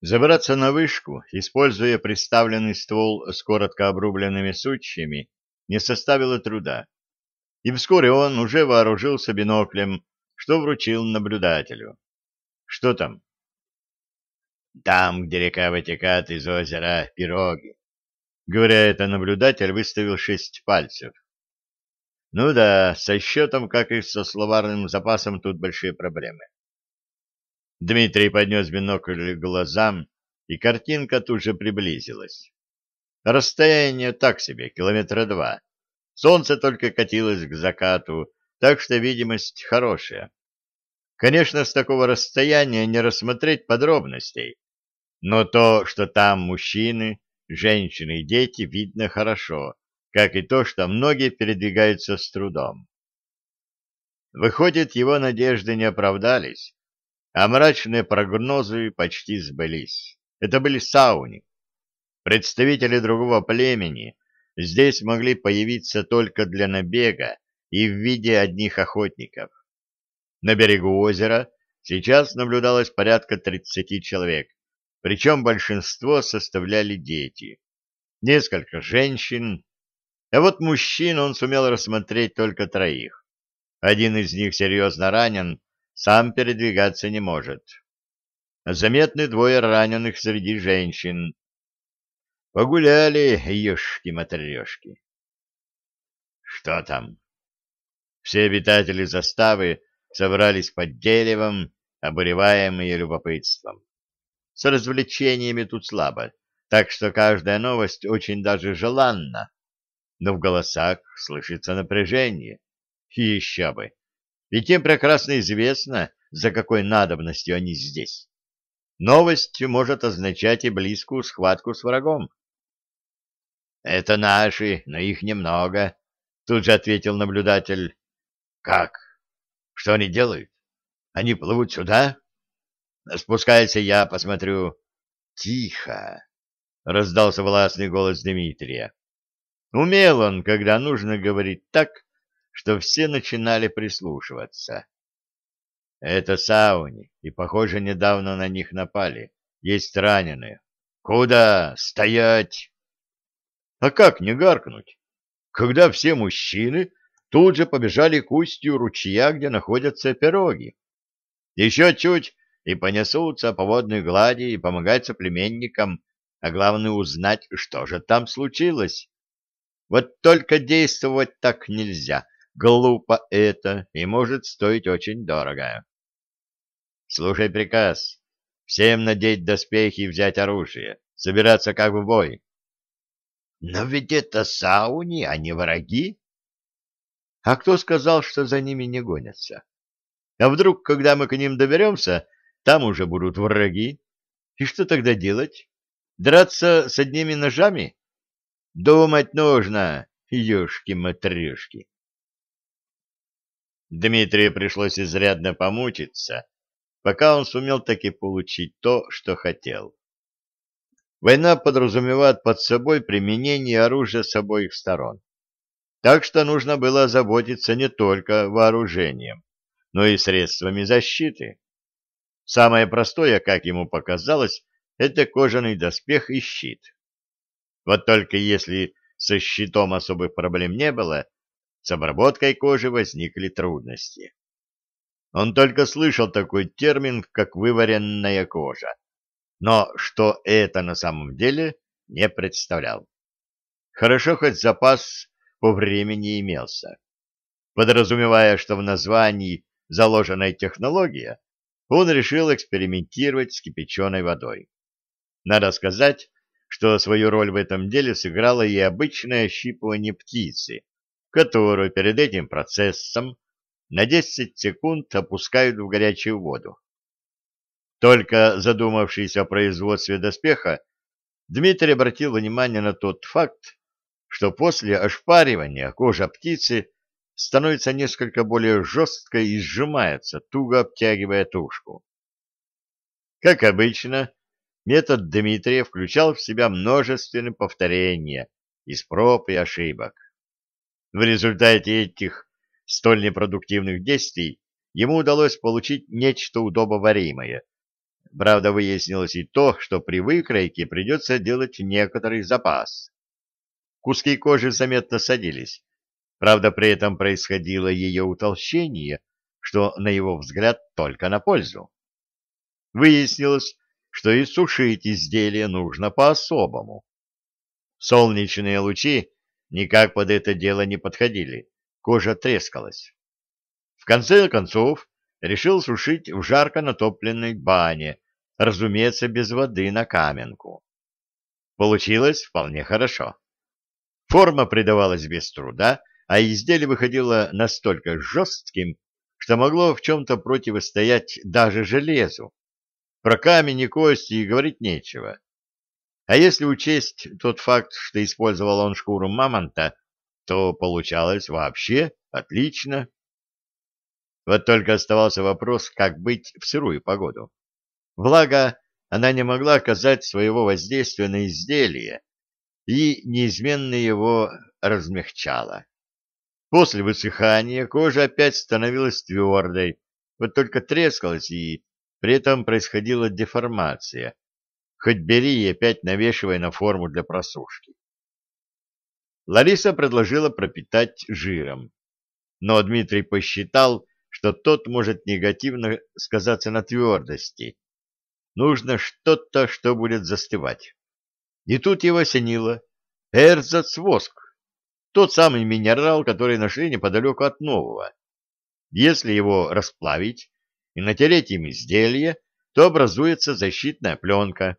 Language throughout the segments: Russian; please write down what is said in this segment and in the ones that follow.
Забраться на вышку, используя приставленный ствол с коротко обрубленными сучьями, не составило труда. И вскоре он уже вооружился биноклем, что вручил наблюдателю. Что там? Там, где река вытекает из озера Пироги. Говоря это, наблюдатель выставил шесть пальцев. Ну да, со счетом, как и со словарным запасом, тут большие проблемы. Дмитрий поднес бинокль к глазам, и картинка тут же приблизилась. Расстояние так себе, километра два. Солнце только катилось к закату, так что видимость хорошая. Конечно, с такого расстояния не рассмотреть подробностей, но то, что там мужчины, женщины и дети, видно хорошо, как и то, что многие передвигаются с трудом. Выходит, его надежды не оправдались а мрачные прогнозы почти сбылись. Это были сауни. Представители другого племени здесь могли появиться только для набега и в виде одних охотников. На берегу озера сейчас наблюдалось порядка 30 человек, причем большинство составляли дети. Несколько женщин, а вот мужчин он сумел рассмотреть только троих. Один из них серьезно ранен, сам передвигаться не может. Заметны двое раненых среди женщин. Погуляли, ешки-матрешки. Что там? Все обитатели заставы собрались под деревом, обуреваемые любопытством. С развлечениями тут слабо, так что каждая новость очень даже желанна, но в голосах слышится напряжение. И еще бы! Ведь им прекрасно известно, за какой надобностью они здесь. Новость может означать и близкую схватку с врагом. — Это наши, но их немного, — тут же ответил наблюдатель. — Как? Что они делают? Они плывут сюда? Спускайся я, посмотрю. — Тихо! — раздался властный голос Дмитрия. Умел он, когда нужно говорить так, что все начинали прислушиваться. Это сауни, и, похоже, недавно на них напали. Есть раненые. Куда? Стоять! А как не гаркнуть? Когда все мужчины тут же побежали к устью ручья, где находятся пироги. Еще чуть и понесутся по водной глади и помогать соплеменникам, а главное узнать, что же там случилось. Вот только действовать так нельзя, Глупо это и может стоить очень дорого. Слушай приказ. Всем надеть доспехи и взять оружие. Собираться как в бой. Но ведь это сауни, а не враги. А кто сказал, что за ними не гонятся? А вдруг, когда мы к ним доберемся, там уже будут враги? И что тогда делать? Драться с одними ножами? Думать нужно, ёшки-матрешки. Дмитрию пришлось изрядно помучиться, пока он сумел таки получить то, что хотел. Война подразумевает под собой применение оружия с обоих сторон. Так что нужно было заботиться не только вооружением, но и средствами защиты. Самое простое, как ему показалось, это кожаный доспех и щит. Вот только если со щитом особых проблем не было, с обработкой кожи возникли трудности. Он только слышал такой термин, как вываренная кожа, но что это на самом деле, не представлял. Хорошо хоть запас по времени имелся. Подразумевая, что в названии заложенная технология, он решил экспериментировать с кипяченой водой. Надо сказать, что свою роль в этом деле сыграло и обычное ощипывание птицы, которую перед этим процессом на 10 секунд опускают в горячую воду. Только задумавшись о производстве доспеха, Дмитрий обратил внимание на тот факт, что после ошпаривания кожа птицы становится несколько более жесткой и сжимается, туго обтягивая тушку. Как обычно, метод Дмитрия включал в себя множественные повторения из проб и ошибок. В результате этих столь непродуктивных действий ему удалось получить нечто удобоваримое, Правда, выяснилось и то, что при выкройке придется делать некоторый запас. Куски кожи заметно садились. Правда, при этом происходило ее утолщение, что, на его взгляд, только на пользу. Выяснилось, что и сушить изделие нужно по-особому. Солнечные лучи никак под это дело не подходили, кожа трескалась. В конце концов, решил сушить в жарко натопленной бане, разумеется, без воды на каменку. Получилось вполне хорошо. Форма придавалась без труда, а изделие выходило настолько жестким, что могло в чем-то противостоять даже железу. Про камень и кости и говорить нечего. А если учесть тот факт, что использовал он шкуру мамонта, то получалось вообще отлично. Вот только оставался вопрос, как быть в сырую погоду. Влага, она не могла оказать своего воздействия на изделие и неизменно его размягчала. После высыхания кожа опять становилась твердой, вот только трескалась и при этом происходила деформация. Хоть бери и опять навешивай на форму для просушки. Лариса предложила пропитать жиром, но Дмитрий посчитал, что тот может негативно сказаться на твердости. Нужно что-то, что будет застывать. И тут его осенило. Эрзац-воск. Тот самый минерал, который нашли неподалеку от нового. Если его расплавить и натереть им изделие, то образуется защитная пленка.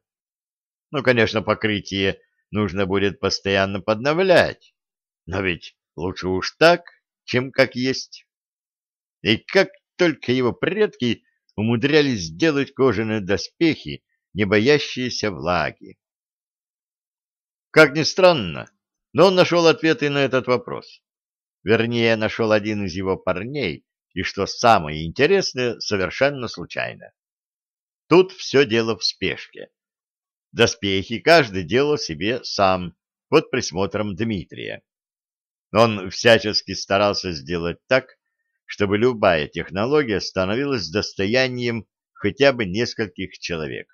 Ну, конечно, покрытие нужно будет постоянно подновлять, но ведь лучше уж так, чем как есть. И как только его предки умудрялись сделать кожаные доспехи, не боящиеся влаги. Как ни странно, но он нашел ответы на этот вопрос. Вернее, нашел один из его парней, и, что самое интересное, совершенно случайно. Тут все дело в спешке. Доспехи каждый делал себе сам, под присмотром Дмитрия. Он всячески старался сделать так, чтобы любая технология становилась достоянием хотя бы нескольких человек.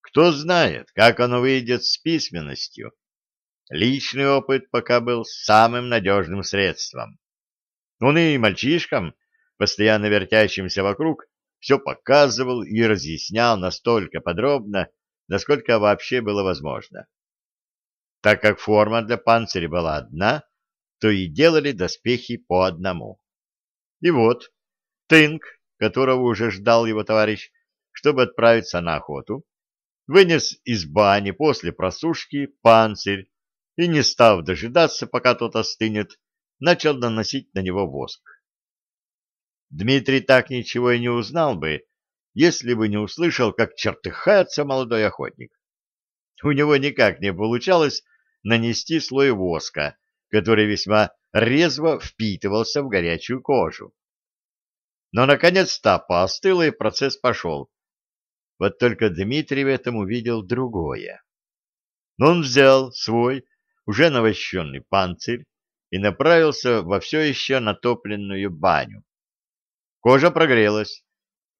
Кто знает, как оно выйдет с письменностью. Личный опыт пока был самым надежным средством. Он и мальчишкам, постоянно вертящимся вокруг, все показывал и разъяснял настолько подробно, насколько вообще было возможно. Так как форма для панциря была одна, то и делали доспехи по одному. И вот, Тынк, которого уже ждал его товарищ, чтобы отправиться на охоту, вынес из бани после просушки панцирь и, не став дожидаться, пока тот остынет, начал наносить на него воск. Дмитрий так ничего и не узнал бы, если бы не услышал, как чертыхается молодой охотник. У него никак не получалось нанести слой воска, который весьма резво впитывался в горячую кожу. Но, наконец-то, поостыло, и процесс пошел. Вот только Дмитрий в этом увидел другое. Он взял свой, уже навощенный панцирь и направился во все еще натопленную баню. Кожа прогрелась,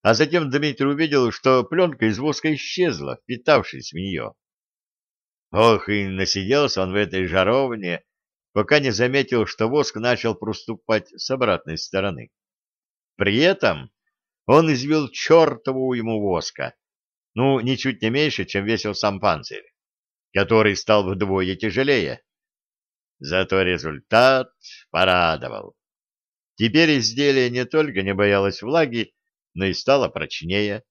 а затем Дмитрий увидел, что пленка из воска исчезла, впитавшись в нее. Ох, и насиделся он в этой жаровне, пока не заметил, что воск начал проступать с обратной стороны. При этом он извел чертову ему воска, ну, ничуть не меньше, чем весил сам панцирь, который стал вдвое тяжелее. Зато результат порадовал. Теперь изделие не только не боялось влаги, но и стало прочнее.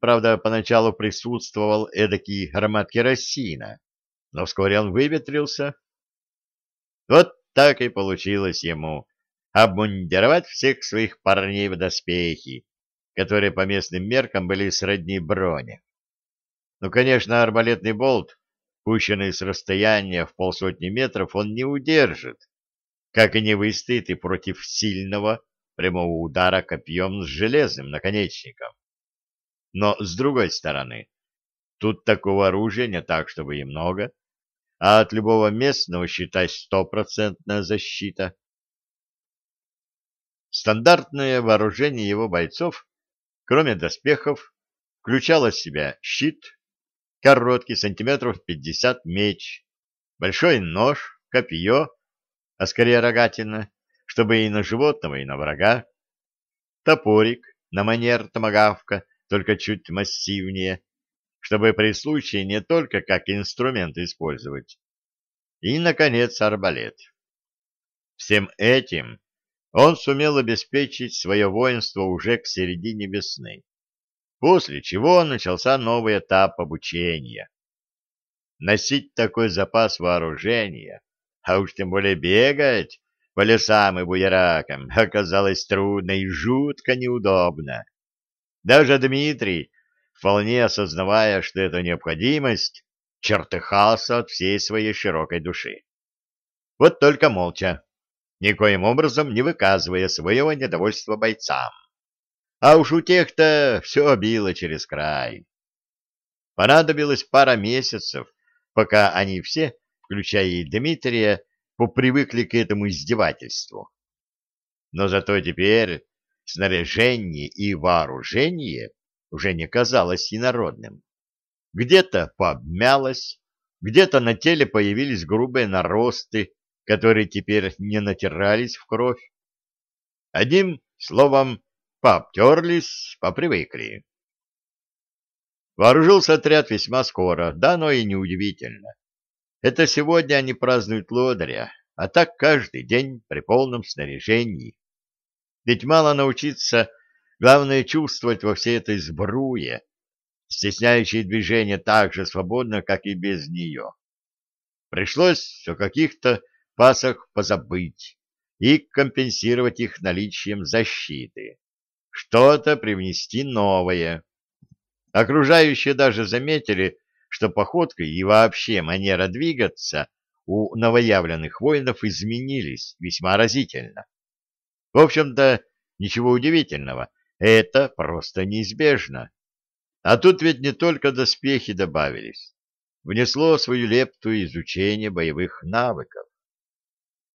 Правда, поначалу присутствовал эдакий аромат керосина, но вскоре он выветрился, вот так и получилось ему обмундировать всех своих парней в доспехи, которые по местным меркам были сродни броне. Ну, конечно, арбалетный болт, пущенный с расстояния в полсотни метров, он не удержит, как и не выстоит и против сильного прямого удара копьем с железным наконечником. Но, с другой стороны, тут такого оружия не так, чтобы и много, а от любого местного, считай, стопроцентная защита. Стандартное вооружение его бойцов, кроме доспехов, включала в себя щит, короткий сантиметров пятьдесят меч, большой нож, копье, а скорее рогатина, чтобы и на животного, и на врага, топорик на манер томагавка, только чуть массивнее, чтобы при случае не только как инструмент использовать, и, наконец, арбалет. Всем этим он сумел обеспечить свое воинство уже к середине весны, после чего начался новый этап обучения. Носить такой запас вооружения, а уж тем более бегать по лесам и буеракам, оказалось трудно и жутко неудобно. Даже Дмитрий, вполне осознавая, что это необходимость, чертыхался от всей своей широкой души. Вот только молча никоим образом не выказывая своего недовольства бойцам. А уж у тех-то все било через край. Понадобилось пара месяцев, пока они все, включая и Дмитрия, попривыкли к этому издевательству. Но зато теперь снаряжение и вооружение уже не казалось инородным. Где-то пообмялось, где-то на теле появились грубые наросты, которые теперь не натирались в кровь. Одним словом, пообтерлись, попривыкли. Вооружился отряд весьма скоро, да, но и неудивительно. Это сегодня они празднуют лодыря, а так каждый день при полном снаряжении. Ведь мало научиться, главное чувствовать во всей этой сбруе, стесняющей движение так же свободно, как и без нее. Пришлось о каких-то пасах позабыть и компенсировать их наличием защиты. Что-то привнести новое. Окружающие даже заметили, что походка и вообще манера двигаться у новоявленных воинов изменились весьма разительно. В общем-то, ничего удивительного, это просто неизбежно. А тут ведь не только доспехи добавились. Внесло свою лепту изучение боевых навыков.